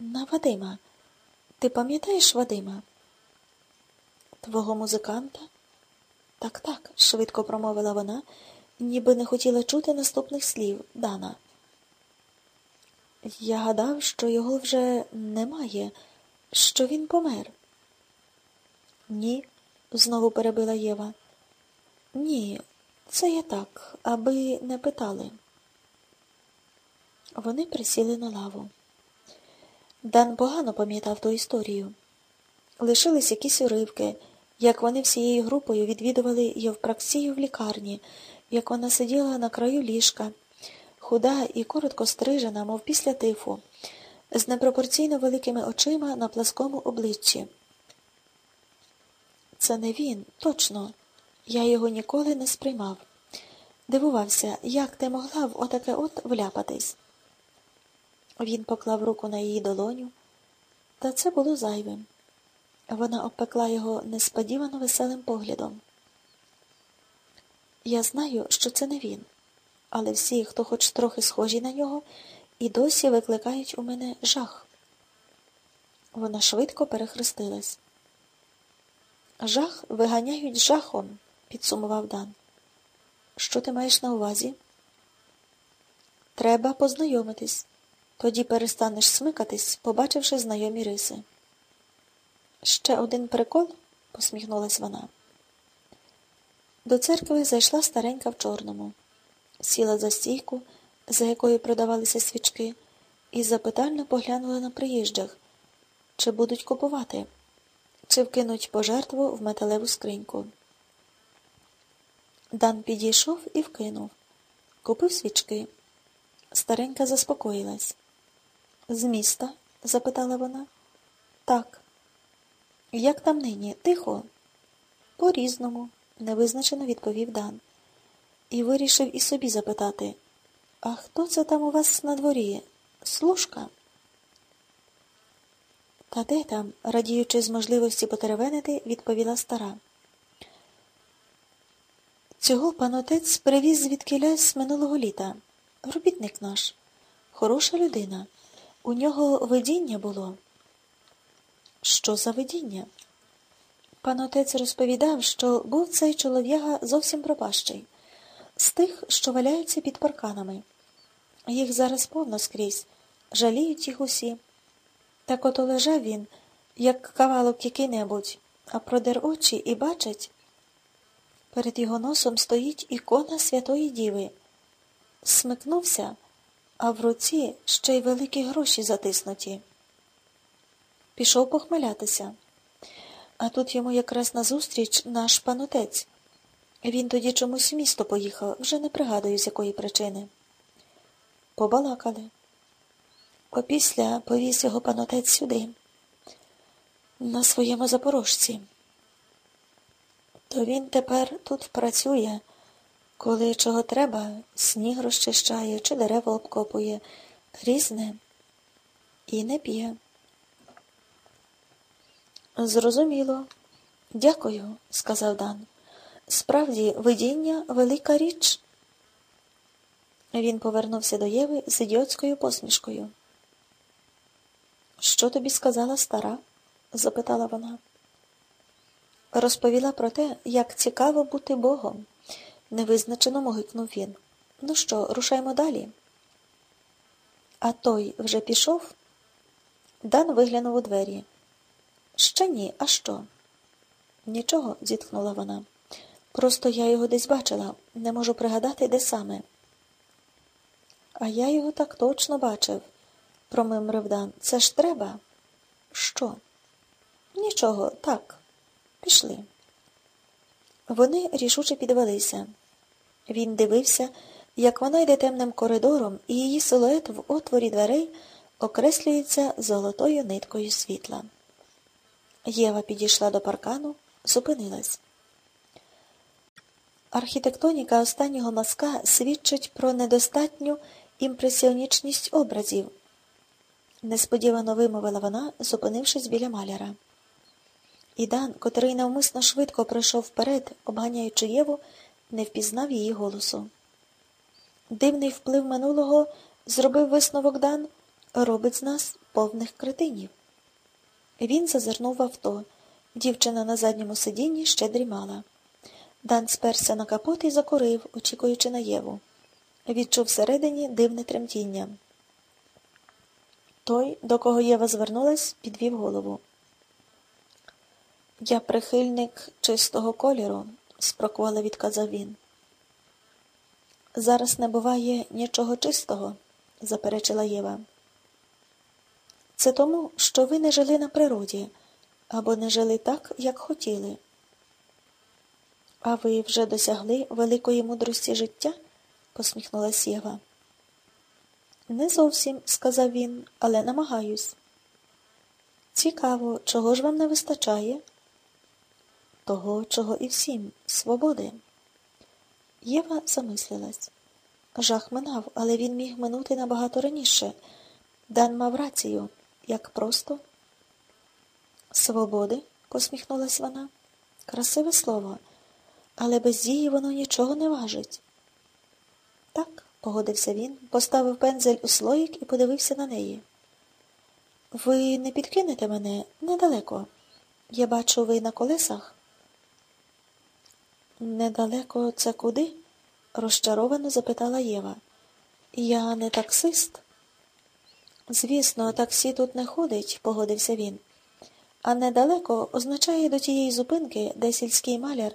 На Вадима. Ти пам'ятаєш Вадима? Твого музиканта? Так, так, швидко промовила вона, ніби не хотіла чути наступних слів Дана. Я гадав, що його вже немає, що він помер. Ні, знову перебила Єва. Ні, це я так, аби не питали. Вони присіли на лаву. Дан погано пам'ятав ту історію. Лишились якісь уривки, як вони всією групою відвідували Євпраксію в лікарні, як вона сиділа на краю ліжка, худа і коротко стрижена, мов після тифу, з непропорційно великими очима на пласкому обличчі. Це не він, точно. Я його ніколи не сприймав. Дивувався, як ти могла в отаке от вляпатись. Він поклав руку на її долоню, та це було зайвим. Вона обпекла його несподівано веселим поглядом. Я знаю, що це не він, але всі, хто хоч трохи схожі на нього, і досі викликають у мене жах. Вона швидко перехрестилась. Жах виганяють жахом, підсумував Дан. Що ти маєш на увазі? Треба познайомитись. Тоді перестанеш смикатись, побачивши знайомі риси. Ще один прикол, посміхнулась вона. До церкви зайшла старенька в чорному, сіла за стійку, за якою продавалися свічки, і запитально поглянула на приїжджих, чи будуть купувати, чи вкинуть пожертву в металеву скриньку. Дан підійшов і вкинув, купив свічки. Старенька заспокоїлась. З міста? запитала вона. Так. Як там нині? Тихо? По різному, невизначено відповів Дан. І вирішив і собі запитати А хто це там у вас на дворі? Служка? Та де там, радіючи з можливості потеревенити, відповіла стара. Цього пан отець привіз звідкилясь з минулого літа. Робітник наш, хороша людина. У нього видіння було. Що за видіння? Пан отець розповідав, що був цей чолов'яга зовсім пропащий, з тих, що валяються під парканами. Їх зараз повно скрізь, жаліють їх усі. Так ото лежав він, як кавалок який-небудь, а продер очі і бачить. Перед його носом стоїть ікона Святої Діви. Смикнувся а в руці ще й великі гроші затиснуті. Пішов похмелятися. А тут йому якраз назустріч наш панотець. Він тоді чомусь в місто поїхав, вже не пригадую, з якої причини. Побалакали. Опісля повіз його панотець сюди, на своєму запорожці. То він тепер тут працює. Коли чого треба, сніг розчищає чи дерева обкопує, різне і не п'є. Зрозуміло. Дякую, сказав Дан. Справді, видіння велика річ. Він повернувся до Єви з ідіотською посмішкою. Що тобі сказала стара? запитала вона. Розповіла про те, як цікаво бути Богом. Невизначено могикнув він. Ну що, рушаймо далі? А той вже пішов? Дан виглянув у двері. Ще ні, а що? Нічого, зітхнула вона. Просто я його десь бачила, не можу пригадати, де саме. А я його так точно бачив, промимрив Дан. Це ж треба? Що? Нічого, так. Пішли. Вони рішуче підвелися. Він дивився, як вона йде темним коридором, і її силует в отворі дверей окреслюється золотою ниткою світла. Єва підійшла до паркану, зупинилась. Архітектоніка останнього мазка свідчить про недостатню імпресіонічність образів, несподівано вимовила вона, зупинившись біля маляра. Ідан, котрий навмисно швидко пройшов вперед, обганяючи Єву, не впізнав її голосу. Дивний вплив минулого зробив висновок Дан, робить з нас повних кретинів. Він зазирнув в авто. Дівчина на задньому сидінні ще дрімала. Дан сперся на капот і закурив, очікуючи на Єву. Відчув всередині дивне тремтіння. Той, до кого Єва звернулась, підвів голову. Я прихильник чистого кольору, спроквало відказав він. Зараз не буває нічого чистого, заперечила Єва. Це тому, що ви не жили на природі або не жили так, як хотіли. А ви вже досягли великої мудрості життя? посміхнулась Єва. Не зовсім, сказав він, але намагаюсь. Цікаво, чого ж вам не вистачає? Того, чого і всім свободи. Єва замислилась. Жах минав, але він міг минути набагато раніше. Дан мав рацію, як просто. Свободи, посміхнулась вона. Красиве слово, але без дії воно нічого не важить. Так, погодився він, поставив пензель у слоїк і подивився на неї. Ви не підкинете мене недалеко. Я бачу, ви на колесах. Недалеко це куди? розчаровано запитала Єва. Я не таксист. Звісно, таксі тут не ходить, погодився він. А недалеко означає до тієї зупинки, де сільський маляр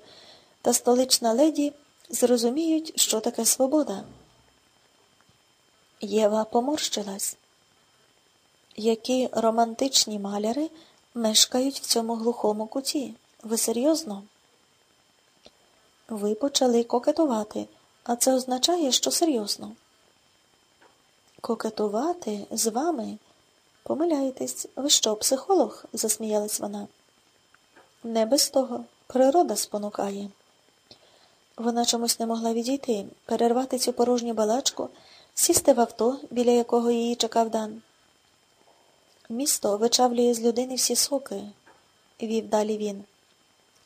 та столична леді зрозуміють, що таке свобода. Єва поморщилась. Які романтичні маляри мешкають в цьому глухому куті? Ви серйозно? Ви почали кокетувати, а це означає, що серйозно. Кокетувати з вами? Помиляєтесь, ви що, психолог? засміялась вона. Не без того. Природа спонукає. Вона чомусь не могла відійти, перервати цю порожню балачку, сісти в авто, біля якого її чекав Дан. Місто вичавлює з людини всі соки, вів далі він.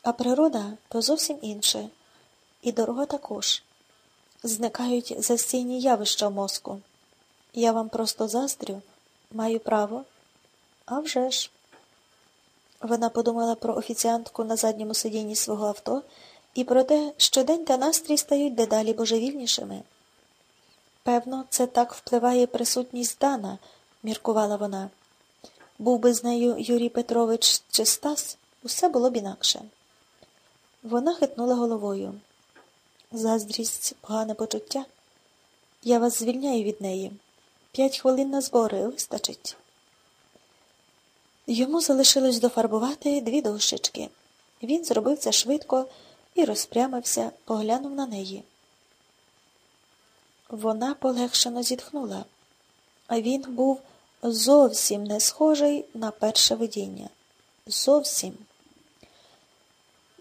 А природа то зовсім інше. І дорога також. Зникають застійні явища в мозку. Я вам просто заздрю, маю право. А вже ж. Вона подумала про офіціантку на задньому сидінні свого авто і про те, що день та настрій стають дедалі божевільнішими. Певно, це так впливає присутність Дана, міркувала вона. Був би з нею Юрій Петрович чи Стас, усе було б інакше. Вона хитнула головою. Заздрість, погане почуття. Я вас звільняю від неї. П'ять хвилин на збори вистачить. Йому залишилось дофарбувати дві дощечки. Він зробив це швидко і розпрямився, поглянув на неї. Вона полегшено зітхнула, а він був зовсім не схожий на перше видіння. Зовсім.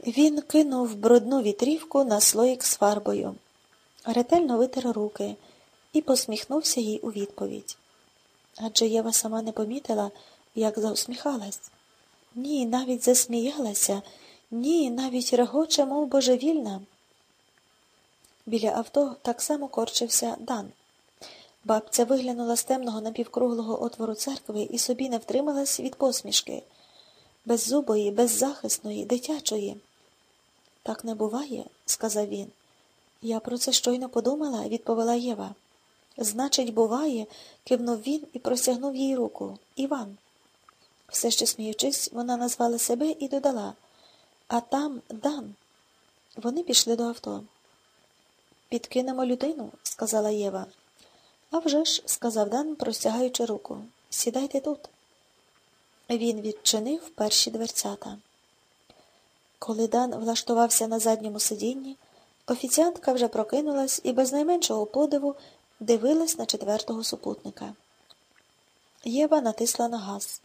Він кинув брудну вітрівку на слоїк з фарбою, ретельно витер руки і посміхнувся їй у відповідь. Адже Єва сама не помітила, як заусміхалась. Ні, навіть засміялася, ні, навіть регоче, мов божевільна. Біля авто так само корчився Дан. Бабця виглянула з темного напівкруглого отвору церкви і собі не втрималась від посмішки, беззубої, беззахисної, дитячої. Так не буває, сказав він. Я про це щойно подумала, відповіла Єва. Значить, буває, кивнув він і простягнув їй руку. Іван. Все ще сміючись, вона назвала себе і додала А там Дан. Вони пішли до авто. Підкинемо людину, сказала Єва. «А вже ж», – сказав Дан, простягаючи руку. Сідайте тут. Він відчинив перші дверцята. Коли Дан влаштувався на задньому сидінні, офіціантка вже прокинулась і без найменшого подиву дивилась на четвертого супутника. Єва натисла на газ.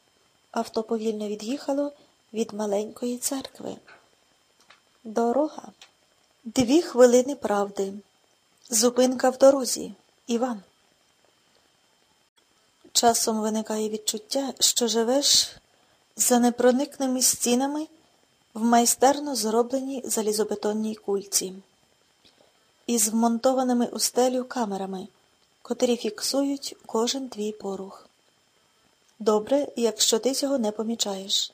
Авто повільно від'їхало від маленької церкви. Дорога. Дві хвилини правди. Зупинка в дорозі. Іван. Часом виникає відчуття, що живеш за непроникними стінами в майстерно зробленій залізобетонній кульці із вмонтованими у стелю камерами, котрі фіксують кожен твій порух. Добре, якщо ти цього не помічаєш.